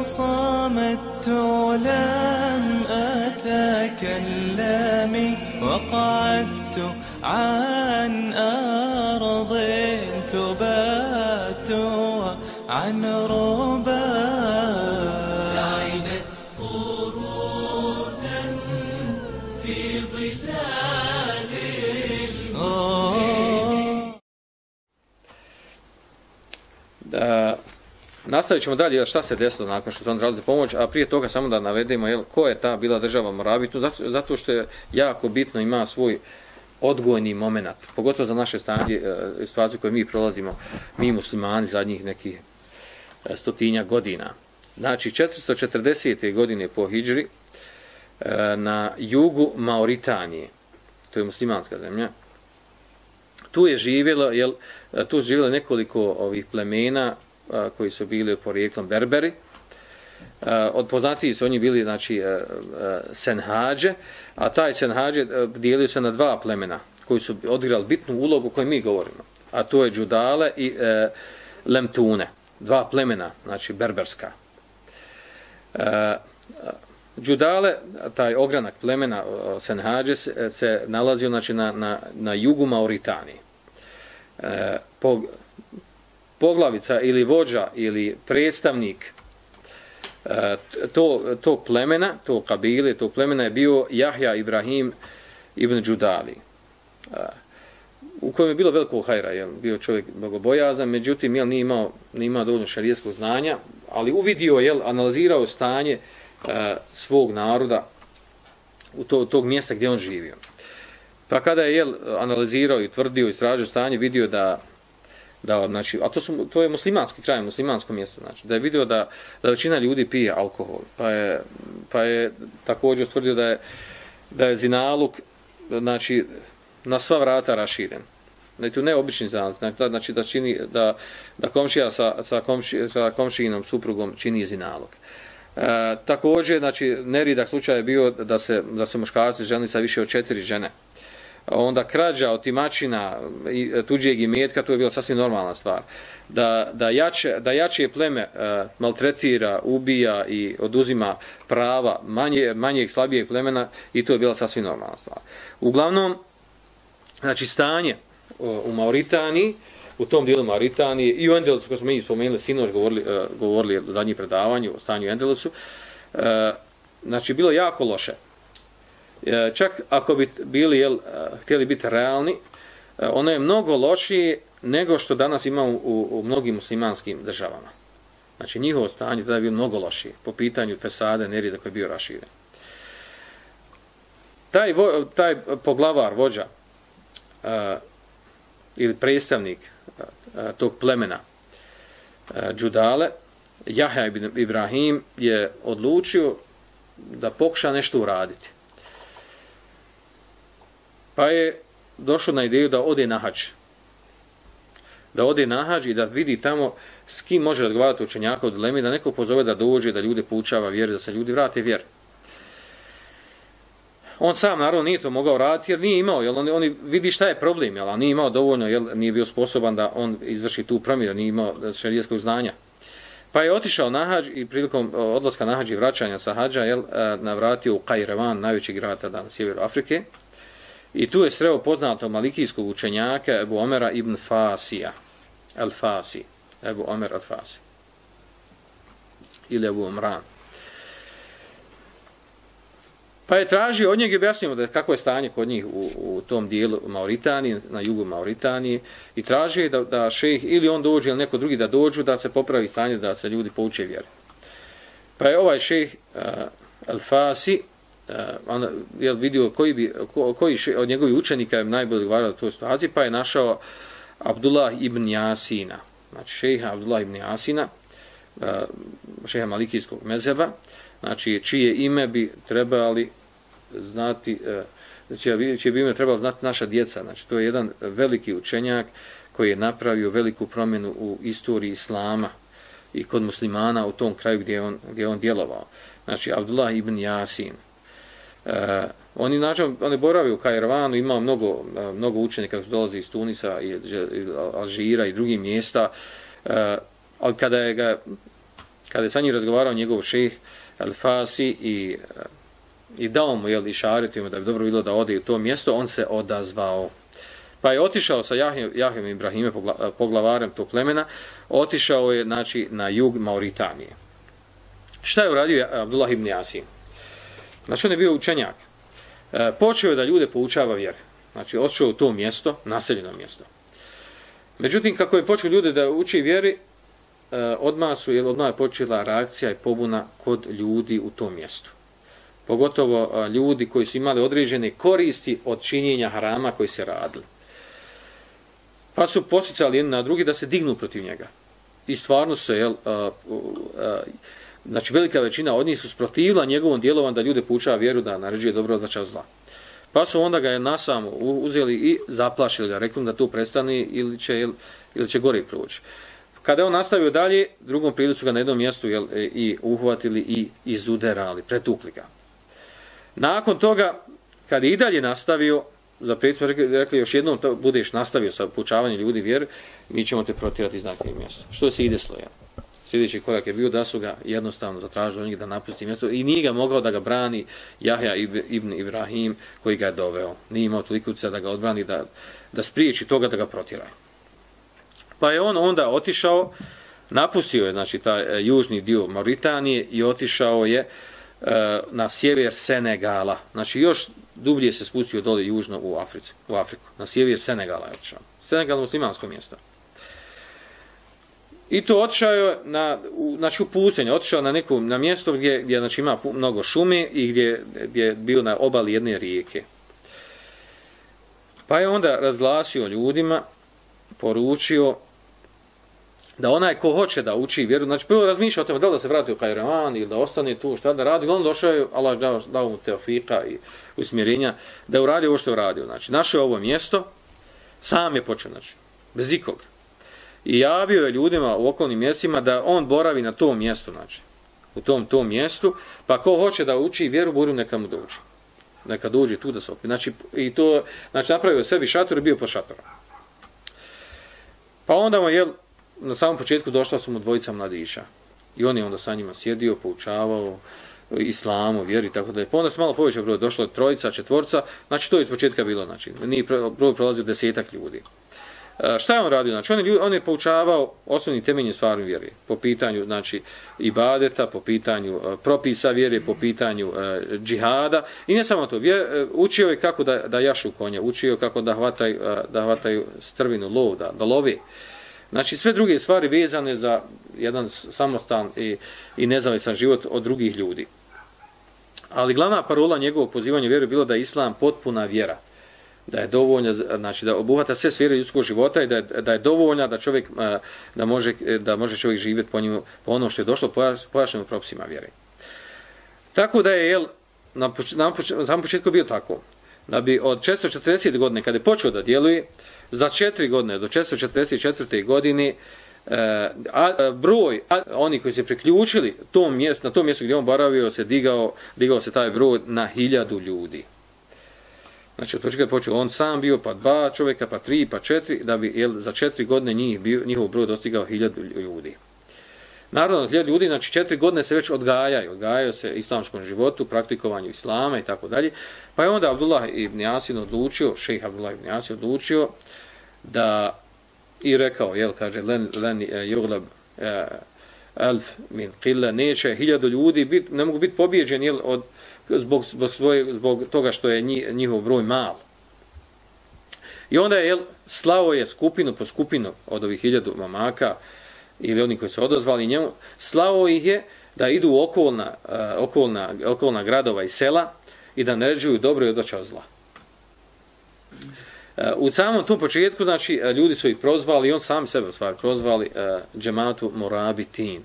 فصمت لم أتكلم وقعدت عن أرض تبات عن ربا nastavit ćemo dalje šta se desilo nakon što su oni radili pomoć, a prije toga samo da navedemo jel, ko je ta bila država Moravitu, zato, zato što je jako bitno ima svoj odgojni moment, pogotovo za naše stanje, e, situaciju koju mi prolazimo, mi muslimani zadnjih nekih e, stotinja godina. Znači, 440. godine po Hidžri e, na jugu Mauritanije, to je muslimanska zemlja, tu je živjelo, jel, tu je živjelo nekoliko ovih plemena koji su bili porijeklom Berberi. Od poznatiji su oni bili, znači, a, Senhađe, a taj Senhađe dijelio se na dva plemena koji su odigrali bitnu ulogu koju kojoj mi govorimo. A to je Đudale i a, Lemtune. Dva plemena, znači, Berberska. E, a, taj ogranak plemena Senhađe se, se nalazio znači, na, na, na jugu Mauritanije. E, po, poglavica ili vođa ili predstavnik e, to, to plemena, to kabile, to plemena je bio Jahja Ibrahim ibn Đudali. E, u kojem je bilo veliko hajra, jel, bio čovjek bogobojazan, međutim, jel, nije imao, nije imao dovoljno šarijeskog znanja, ali uvidio, jel, analizirao stanje e, svog naroda u to, tog mjesta gdje on živio. Pa kada je jel, analizirao i tvrdio i stražio stanje, vidio da, da znači, a to, su, to je muslimanski kraj, muslimansko mjesto, znači, da je vidio da, da većina ljudi pije alkohol, pa je, pa je također ustvrdio da je, da je zinaluk, znači, na sva vrata raširen. Da to ne obični zinaluk, znači, znači, da, čini, da, da komšija sa, sa, komši, sa komšinom suprugom čini zinaluk. E, također, znači, neridak slučaj je bio da se, da se muškarci ženi sa više od četiri žene. Onda krađa od timačina i e, tuđeg imetka, to je bila sasvim normalna stvar. Da, da, jače, da jače pleme e, maltretira, ubija i oduzima prava manje, manjeg, slabijeg plemena i to je bila sasvim normalna stvar. Uglavnom, znači, stanje u Mauritaniji, u tom dijelu Mauritanije i u Endelusu, koji smo mi spomenuli, sinoć govorili, e, govorili u zadnjih predavanju o stanju u Endelusu, e, znači bilo jako loše. E, čak ako bi bili, jel, e, htjeli biti realni, e, ono je mnogo lošije nego što danas imamo u, u mnogim muslimanskim državama. Znači njihovo stanje tada je bilo mnogo lošije po pitanju fesade, nerida koji je bio raširen. Taj, vo, taj poglavar, vođa, uh, ili predstavnik tog plemena Džudale, Jaha ibn Ibrahim je odlučio da pokuša nešto uraditi. Pa je došao na ideju da ode na hađ. Da ode na hađ i da vidi tamo s kim može razgovarati učenjaka od dileme, da neko pozove da dođe, da ljude poučava vjeru, da se ljudi vrate vjeru on sam naravno nije to mogao raditi jer nije imao, jel, on, on vidi šta je problem, jel, nije imao dovoljno, jel, nije bio sposoban da on izvrši tu promjenu, nije imao šarijeskog znanja. Pa je otišao na hađ i prilikom odlaska na hađ i vraćanja sa hađa, jel, e, navratio u Kajrevan, najveći grad tada na sjeveru Afrike, i tu je sreo poznato malikijskog učenjaka Ebu Omera ibn Fasija, El Fasi, Ebu Omer El Fasi, ili Ebu Omran. Pa je tražio od njega objasnimo da kako je stanje kod njih u, u tom dijelu Mauritanije, na jugu Mauritanije, i tražio da, da šejh ili on dođe ili neko drugi da dođu da se popravi stanje, da se ljudi pouče vjere. Pa je ovaj šejh uh, Al-Fasi Eh, on je vidio koji bi ko, koji še, od njegovih učenika je najbolji odgovarao toj situaciji pa je našao Abdullah ibn Jasina znači šejha Abdullah ibn Jasina uh, eh, Malikijskog mezeba znači čije ime bi trebali znati uh, čije, čije bi ime trebalo znati naša djeca znači to je jedan veliki učenjak koji je napravio veliku promjenu u istoriji islama i kod muslimana u tom kraju gdje on, gdje on djelovao. Znači, Abdullah ibn Jasin. E, oni, znači, oni boravi u Kajravanu, ima mnogo, e, mnogo učenika koji dolazi iz Tunisa, i, i Alžira i drugih mjesta, e, ali kada je, ga, kada je sa njim razgovarao njegov šeh El Fasi i, e, i dao mu, jel, i šaritima da bi dobro bilo da ode u to mjesto, on se odazvao. Pa je otišao sa Jahim, Jahim Ibrahime, e, poglavarem tog plemena, otišao je znači, na jug Mauritanije. Šta je uradio Abdullah ibn Yasin? Znači, on je bio učenjak. E, počeo je da ljude poučava vjere. Znači, odšao u to mjesto, naseljeno mjesto. Međutim, kako je počeo ljude da uči vjeri, e, odmah, su, jel, odmah je počela reakcija i pobuna kod ljudi u tom mjestu. Pogotovo a, ljudi koji su imali određene koristi od činjenja harama koji se radili. Pa su posticali jedni na drugi da se dignu protiv njega. I stvarno se, jel, e, a, a, znači velika većina od njih su sprotivila njegovom djelovanju da ljude poučava vjeru da naređuje dobro odlačav zla. Pa su onda ga je nasam uzeli i zaplašili ga, rekli da to prestani ili će, ili će gori proći. Kada je on nastavio dalje, drugom prilicu ga na jednom mjestu jel, e, i uhvatili i izuderali, pretukli ga. Nakon toga, kada je i dalje nastavio, za prijatelj rekli, još jednom to budeš nastavio sa poučavanjem ljudi vjeru, mi ćemo te protirati iz nekih mjesta. Što se ide sloja? Sljedeći korak je bio da su ga jednostavno zatražili njih da napusti mjesto i nije ga mogao da ga brani Jahja ibn Ibrahim koji ga je doveo. Nije imao toliko utjeca da ga odbrani, da, da spriječi toga da ga protira. Pa je on onda otišao, napustio je znači, taj e, južni dio Mauritanije i otišao je e, na sjever Senegala. Znači još dublje se spustio dole južno u Afriku, u Afriku. Na sjever Senegala je otišao. Senegal je muslimansko mjesto. I to otišao je na, u, znači u pustinju, otišao na neku, na mjesto gdje, gdje znači, ima mnogo šume i gdje, gdje je bio na obali jedne rijeke. Pa je onda razglasio ljudima, poručio da onaj ko hoće da uči vjeru, znači prvo razmišlja o tome da li da se vrati u Kajraman ili da ostane tu, šta da radi, on došao je, Allah dao, dao mu teofika i usmjerenja, da je uradio ovo što je uradio. Znači, našao ovo mjesto, sam je počeo, znači, bez ikoga. I javio je ljudima u okolnim mjestima da on boravi na tom mjestu, znači, u tom tom mjestu, pa ko hoće da uči vjeru, buru neka mu dođe. Neka dođe tu da se opi. Znači, i to, znači, napravio sebi šator i bio po šatoru. Pa onda mu je, na samom početku došla su mu dvojica mladića. I on je onda sa njima sjedio, poučavao islamu, vjeri, tako da je. Pa onda se malo povećao broj, došlo je trojica, četvorca, znači to je od početka bilo, znači nije broj prolazio desetak ljudi. E, šta je on radio? Znači, on je, on je poučavao osnovni temeljni stvarni vjere. po pitanju znači, ibadeta, po pitanju e, propisa vjere, po pitanju uh, džihada. I ne samo to, vje, učio je kako da, da jašu konja, učio je kako da hvataju, da hvataju strvinu, lov, da, da lovi. Znači sve druge stvari vezane za jedan samostan i, i nezavisan život od drugih ljudi. Ali glavna parola njegovog pozivanja vjeru je bilo da je islam potpuna vjera. Da je dovoljna, znači da obuhvata sve sfere ljudskog života i da je, da je dovoljna da čovjek da može, da može čovjek živjeti po njemu, po ono što je došlo pojašnjenom propisima vjere. Tako da je jel, na, na, na samom početku bio tako. Da bi od 440. godine kada je počeo da djeluje, za četiri godine, do 444. godine, e, a, a, broj a, oni koji se priključili tom mjestu, na tom mjestu gdje on boravio se digao, digao se taj broj na hiljadu ljudi. Znači, od početka je počeo on sam bio, pa dva čovjeka, pa tri, pa četiri, da bi jel, za četiri godine njih bio, njihov broj dostigao hiljadu ljudi. Naravno, hiljadu ljudi, znači četiri godine se već odgajaju, odgajaju se islamskom životu, praktikovanju islama i tako dalje. Pa je onda Abdullah ibn Jasin odlučio, šejh Abdullah ibn Jasin odlučio da i rekao, jel, kaže, len, len e, jugleb elf min qilla, neće hiljadu ljudi, bit, ne mogu biti pobjeđeni, jel, od, zbog, zbog, svoje, zbog toga što je njihov broj mal. I onda je, slao slavo je skupinu po skupinu od ovih hiljadu mamaka, ili oni koji su odozvali njemu, slavo ih je da idu u okolna, uh, okolna, okolna gradova i sela, i da naređuju dobro i odvraćaju zla. Eh, u samom tom početku, znači, eh, ljudi su ih prozvali, i on sam sebe u stvari prozvali, uh, džematu Morabitin.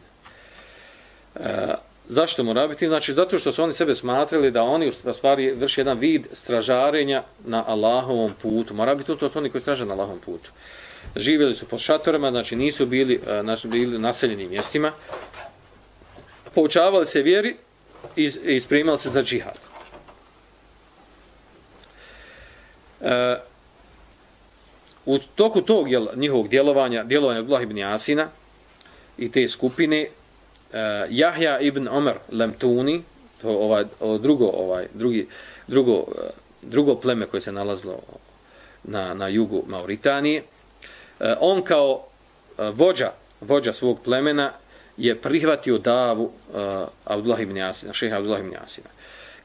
Zašto Morabitin? Znači, zato što su oni sebe smatrali da oni u stvari vrši jedan vid stražarenja na Allahovom putu. Morabitin to su oni koji straže na Allahovom putu. Živjeli su pod šatorama, znači nisu bili, znači, bili naseljenim mjestima. Poučavali se vjeri i, i spremali se za džihad. E, u toku tog jel, njihovog djelovanja, djelovanja Abdullah ibn Asina i te skupine, Eh, uh, Jahja ibn Omer Lemtuni, to ovaj, o, drugo, ovaj, drugi, drugo, uh, drugo pleme koje se nalazilo na, na jugu Mauritanije, uh, on kao uh, vođa, vođa svog plemena je prihvatio davu uh, Abdullah ibn Jasina, šeha Abdullah ibn Jasina.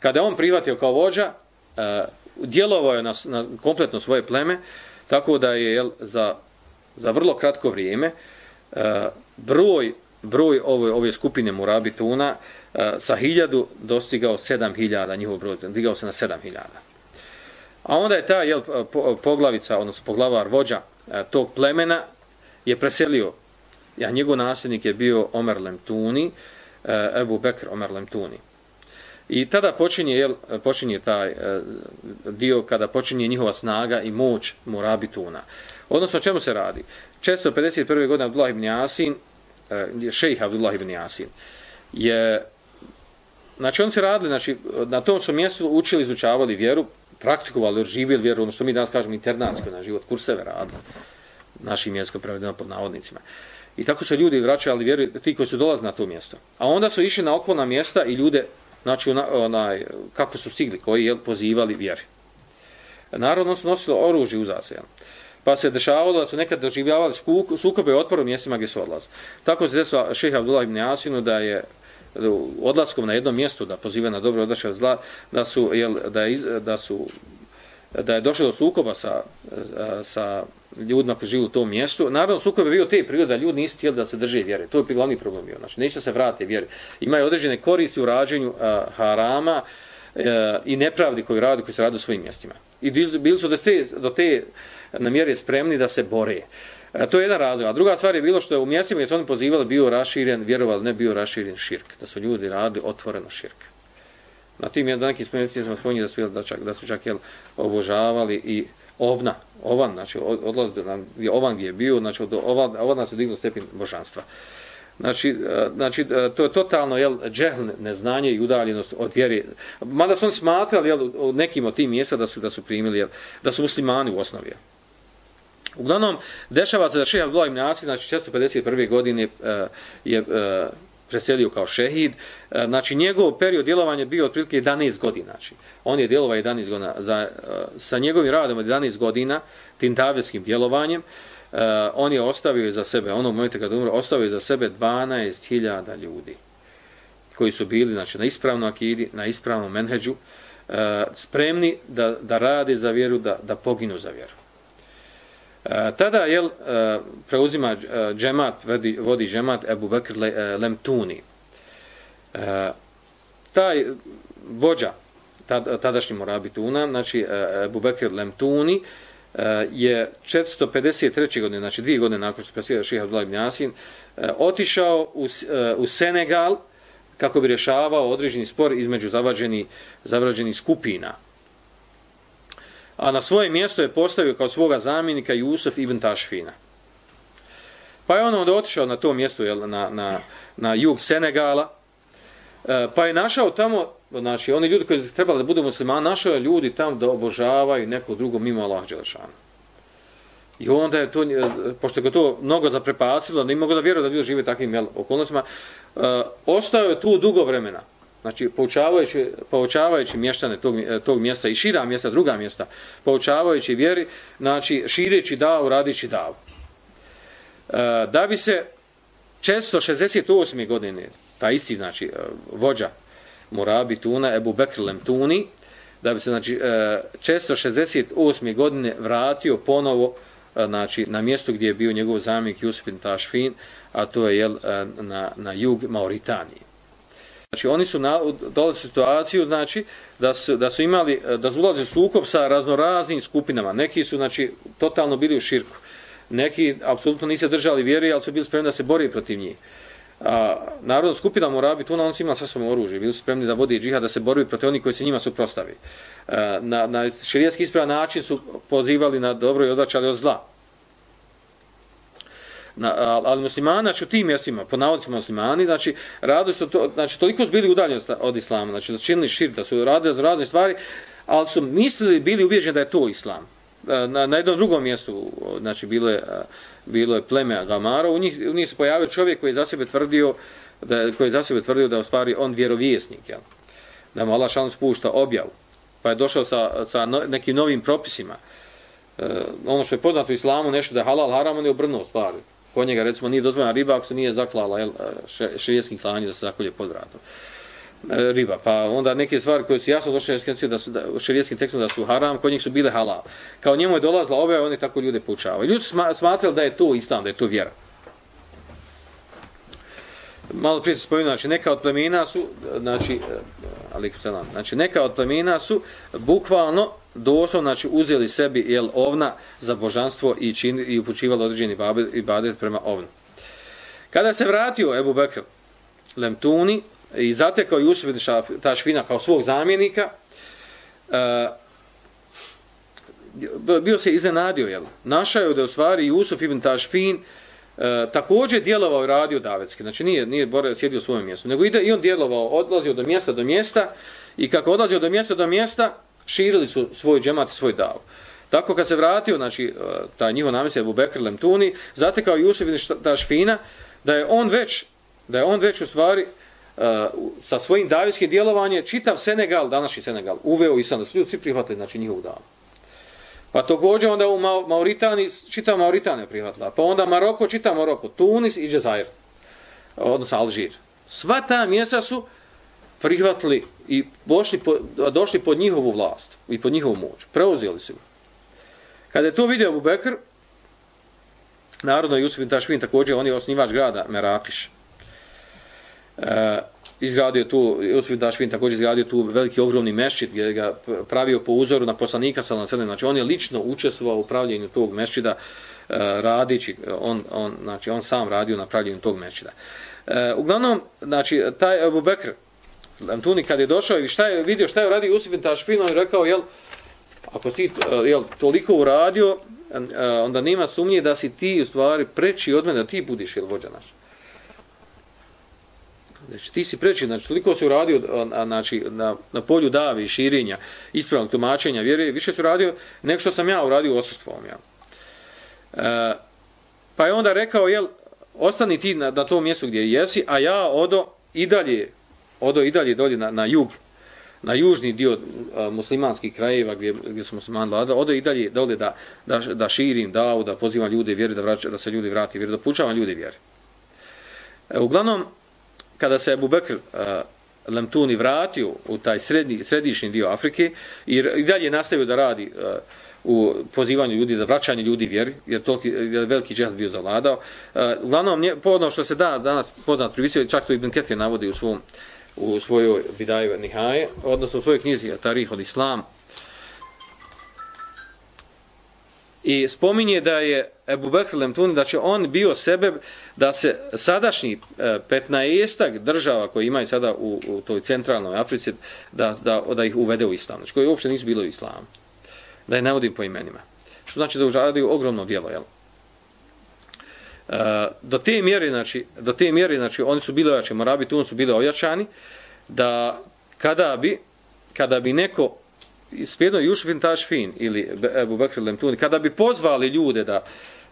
Kada on prihvatio kao vođa, uh, djelovao je na, na kompletno svoje pleme, Tako da je jel, za, za vrlo kratko vrijeme uh, broj, broj ove, ove skupine Murabituna e, sa hiljadu dostigao sedam hiljada, njihov broj digao se na sedam hiljada. A onda je ta jel, poglavica, odnosno poglavar vođa e, tog plemena je preselio, ja njegov nasljednik je bio Omer Lemtuni, uh, Ebu Bekr Omer Lemtuni. I tada počinje, jel, počinje taj e, dio kada počinje njihova snaga i moć Murabituna. Odnosno, o čemu se radi? 451. godine Abdullah ibn Jasin, šejha Abdullah ibn Jasin, je, znači on se radili, znači, na tom su mjestu učili, izučavali vjeru, praktikovali, živjeli vjeru, ono što mi danas kažemo internatsko, na život kurseve radili, našim mjestom prevedeno pod navodnicima. I tako su ljudi vraćali vjeru, ti koji su dolazili na to mjesto. A onda su išli na okolna mjesta i ljude znači onaj, kako su stigli, koji je pozivali vjeri. Narodno su nosilo oružje u zasejanu. Pa se dešavalo da su nekad doživljavali sukobe otporu mjestima gdje su odlazili. Tako se desilo šeha Abdullah ibn Jasinu da je odlaskom na jedno mjesto da poziva na dobro odašav zla, da su, jel, da, iz, da su da je došlo do sukoba sa, sa ljudima koji žive u tom mjestu. Naravno, sukob je bio te prirode da ljudi nisu htjeli da se drže vjere. To je glavni problem bio. Znači, neće se vratiti vjere. Imaju određene koristi u rađenju a, harama a, i nepravdi koji radi, koji se radi u svojim mjestima. I bili su do te, do te namjere spremni da se bore. E, to je jedan razlog. A druga stvar je bilo što je u mjestima gdje su oni pozivali bio raširen, vjerovali, ne bio raširen širk. Da su ljudi radili otvoreno širk. Na tim je neki spomenuti smo spominjali da su da čak da su čak jel obožavali i ovna, ovan, znači odlazi nam je ovan gdje je bio, znači od ovan, ovan nas je diglo stepen božanstva. Znači, e, znači e, to je totalno jel džehl neznanje i udaljenost od vjere. Mada su oni smatrali jel nekim od tih mjesta da su da su primili jel da su muslimani u osnovi. Uglavnom dešava se da šeha Abdullah ibn Asir znači 651. godine eh, je eh, preselio kao šehid. E, znači, njegov period djelovanja bio otprilike 11 godina. Znači, on je djelovao 11 godina. Za, sa njegovim radom od 11 godina, tim tavijskim djelovanjem, on je ostavio za sebe, onog momenta kada umro, ostavio za sebe 12.000 ljudi koji su bili znači, na ispravnom akidi, na ispravnom menheđu, spremni da, da radi za vjeru, da, da poginu za vjeru. E, tada jel e, preuzima e, džemat vodi, vodi džemat Abu Bakr Lemtuni. Taj vođa tad, tadašnji Morabituna, znači Abu Bakr Lemtuni je 453. godine, znači dvije godine nakon što predsjedao Šeha Abdullah ibn Jasin, otišao u, u Senegal kako bi rješavao određeni spor između zavađeni zavađeni skupina a na svoje mjesto je postavio kao svoga zamjenika Jusuf ibn Tašfina. Pa je on onda otišao na to mjesto, jel, na, na, na jug Senegala, e, pa je našao tamo, znači oni ljudi koji trebali da budu muslimani, našao je ljudi tamo da obožavaju neko drugo mimo Allah Đelešana. I onda je to, e, pošto ga to mnogo zaprepasilo, ne mogu da vjeruje da ljudi žive takvim jel, okolnostima, e, ostao je tu dugo vremena znači poučavajući, poučavajući mještane tog, tog mjesta i šira mjesta, druga mjesta, poučavajući vjeri, znači šireći davu, radići davu. E, da bi se 668. godine, ta isti, znači, e, vođa Murabi Tuna, Ebu Bekr Lemtuni, da bi se, znači, e, 668. godine vratio ponovo, e, znači, na mjesto gdje je bio njegov zamijek Jusupin Tašfin, a to je, jel, na, na jug Mauritanije. Znači oni su na, dole situaciju znači da su, da su imali da su ulazili sukob sa raznoraznim skupinama. Neki su znači totalno bili u širku. Neki apsolutno nisu držali vjere, ali su bili spremni da se bore protiv njih. A, narodna skupina Morabi tu na on su imali sasvom oružje, bili su spremni da vode džihad, da se bore protiv onih koji se njima suprostavi. Na, na širijetski ispravan način su pozivali na dobro i odvraćali od zla na, ali muslimani, znači u tim mjestima, po navodicima muslimani, znači, radili su to, znači, toliko su bili udaljeni od islama, znači, da su činili šir, da su radili razne stvari, ali su mislili, bili ubijeđeni da je to islam. E, na, na jednom drugom mjestu, znači, bilo je, e, bilo je pleme Gamara, u njih, u njih se pojavio čovjek koji je za sebe tvrdio, da, koji je za sebe tvrdio da je u stvari on vjerovjesnik, jel? da mu Allah šalim spušta objavu, pa je došao sa, sa no, nekim novim propisima, e, ono što je poznato u islamu, nešto da je halal haram, on je obrnuo stvari kod njega recimo nije dozvoljena riba ako se nije zaklala jel, širijskim klanjem da se zakolje pod vratom e, riba. Pa onda neke stvari koje su jasno došle da su da, u širijeskim tekstom da su haram, kod njih su bile halal. Kao njemu je dolazla ove, oni tako ljude poučavaju. Ljudi su smatrali da je to islam, da je to vjera. Malo prije se spomenuo, znači neka od plemena su, znači, e, alikum znači neka od plemena su bukvalno doslovno znači uzeli sebi jel ovna za božanstvo i čin i upućivali određeni ibadet prema ovnu. Kada se vratio Ebu Bekr Lemtuni i zatekao Jusuf ibn Tašfina kao svog zamjenika, uh, bio se iznenadio, jel? Našao je da u stvari Jusuf ibn Tašfin e, eh, također djelovao i radio davetski. Znači nije, nije borio, sjedio u svojem mjestu. Nego ide i on djelovao, odlazio do mjesta do mjesta i kako odlazio do mjesta do mjesta, širili su svoj džemat i svoj davu. Tako kad se vratio, znači, e, ta njihov namjese Abu Bekr Lemtuni, zatekao Jusuf ibn Tašfina, da je on već, da je on već u stvari uh, sa svojim davijskim djelovanjem čitav Senegal, današnji Senegal, uveo i sam da su ljudi svi prihvatili, znači, njihovu davu. Pa to onda u Mauritani, čitav Mauritanija prihvatila. Pa onda Maroko, čitav Maroko, Tunis i Džezair, odnosno Alžir. Sva ta mjesta su prihvatili i došli, po, došli pod njihovu vlast i pod njihovu moć. Preuzeli su ga. Kada je to vidio Abu Bekr, narodno Jusuf ibn Tašmin također, on je osnivač grada Merakiš. E, izgradio tu, Jusuf ibn Tašmin također izgradio tu veliki ogromni mešćid gdje ga pravio po uzoru na poslanika sa Lancelem. Znači on je lično učestvovao u pravljenju tog mešćida e, radići, on, on, znači on sam radio na pravljenju tog mešćida. E, uglavnom, znači, taj Abu Bekr, Antuni kad je došao i šta je vidio šta je uradio Usif bin Tašfin, on je rekao, jel, ako si eh, jel, toliko uradio, eh, onda nema sumnje da si ti u stvari preči od mene, da ti budiš jel, vođa naš. Znači, ti si preči, znači, toliko si uradio eh, znači, na, na polju davi, širenja, ispravnog tumačenja, vjeri, više si uradio nego što sam ja uradio osustvom. Ja. E, pa je onda rekao, jel, ostani ti na, na tom mjestu gdje jesi, a ja odo i dalje odo i dalje dolje na, na jug, na južni dio a, muslimanskih krajeva gdje, gdje su muslimani vlada, odo i dalje dolje da, da, da širim davu, da pozivam ljude vjeri, da, vraća, da se ljudi vrati vjeri, da pučavam ljude vjeri. E, uglavnom, kada se Abu Bekr a, Lemtuni vratio u taj srednji, središnji dio Afrike i, i dalje nastavio da radi a, u pozivanju ljudi, da vraćanje ljudi vjeri, jer toliki, je veliki džehad bio zavladao. E, uglavnom, po ono što se da danas poznat privisio, čak to Ibn Ketir navodi u svom u svojoj Bidaju Nihaje, odnosno u svojoj knjizi Tarih od Islam. I spominje da je Ebu Bekr Lemtuni, da će on bio sebe da se sadašnji e, 15 država koji imaju sada u, u toj centralnoj Africi, da, da, da ih uvede u islam. Znači koji uopšte nisu bili u islamu. Da je navodim po imenima. Što znači da uradio ogromno djelo, jel? Do te mjere znači do te mjere znači oni su bili ojačani morabi tu su bili ojačani da kada bi kada bi neko svejedno Jušfin Tašfin ili Ebu Bekr Lemtuni kada bi pozvali ljude da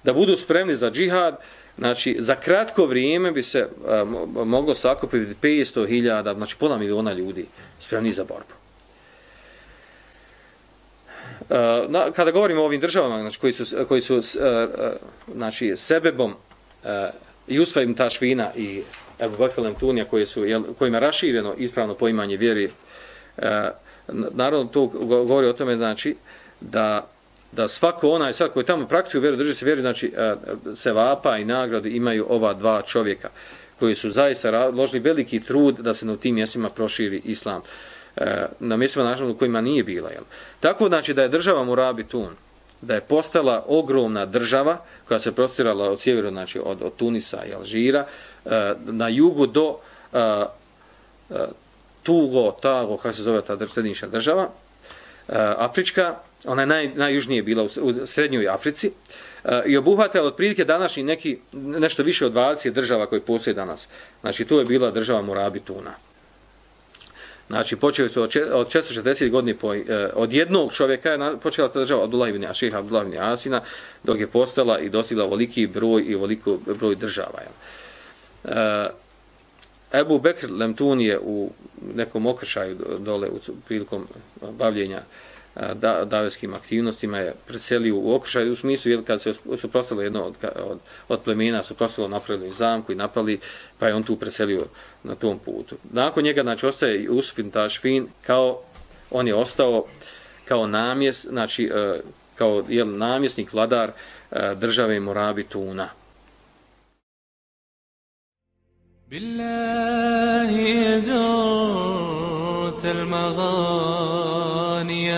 da budu spremni za džihad znači za kratko vrijeme bi se e, a, moglo sakupiti 500.000 znači pola miliona ljudi spremni za borbu. Uh, na, kada govorimo o ovim državama znači, koji su, koji su uh, znači, sebebom Jusfa ibn Tašvina i Ebu Bakalem Tunija koji su, jel, kojima je rašireno ispravno poimanje vjeri e, naravno to govori o tome znači da da svako onaj sad koji tamo praktikuju vjeru drži se vjeri znači e, se vapa i nagrade imaju ova dva čovjeka koji su zaista ložili veliki trud da se na tim mjestima proširi islam e, na mjestima naravno u kojima nije bila. Jel? Tako znači da je država Murabi Tun da je postala ogromna država koja se prostirala od sjevera, znači od, od Tunisa i Alžira, e, na jugu do e, e Tugo, Tago, kako se zove ta srednjiša država, e, Afrička, ona je naj, najjužnije bila u, u srednjoj Africi, e, i obuhvatala otprilike današnji neki, nešto više od 20 država koje postoje danas. Znači, to je bila država Murabituna. Znači, počeli su od 460 godina po, eh, od jednog čovjeka je počela ta država Abdullah ibn Ašiha, Abdullah ibn Asina, dok je postala i dostigla veliki broj i veliko broj država. Jel. Eh, Ebu Bekr Lemtun je u nekom okršaju dole u prilikom bavljenja da, davetskim aktivnostima je preselio u okršaj u smislu jer kad se suprostalo jedno od, od, od plemena suprostalo napravili zamku i napali pa je on tu preselio na tom putu. Nakon njega znači ostaje Usfin Tašfin kao on je ostao kao namjes, znači e, kao jel, namjesnik, vladar e, države Morabi Tuna. Billahi zurt المغار